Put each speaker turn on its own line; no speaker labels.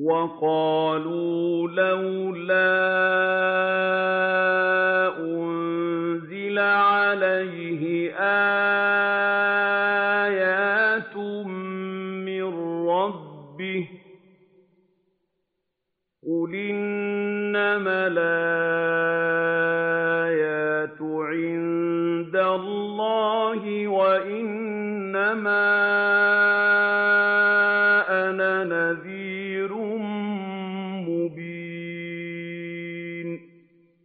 وَقَالُوا لَوْلَا أُنزِلَ عَلَيْهِ آيَاتٌ مِّن رَّبِّهِ ۖ قُلْ إِنَّمَا الْآيَاتُ عِندَ اللَّهِ وَإِنَّمَا نَذِيرٌ